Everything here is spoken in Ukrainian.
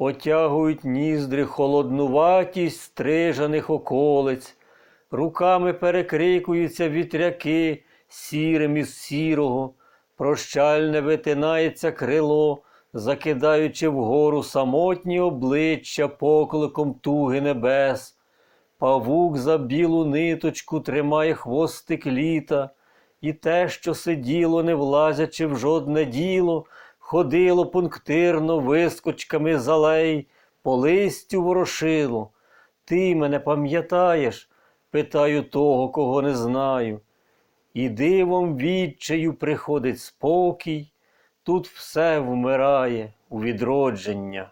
потягують ніздри холоднуватість стрижаних околиць, руками перекрикуються вітряки сірим із сірого, прощальне витинається крило, закидаючи вгору самотні обличчя покликом туги небес. Павук за білу ниточку тримає хвостик літа, і те, що сиділо, не влазячи в жодне діло, ходило пунктирно вискочками з алей, по листю ворошило. Ти мене пам'ятаєш? питаю того, кого не знаю. І дивом відчаю приходить спокій, тут все вмирає у відродження.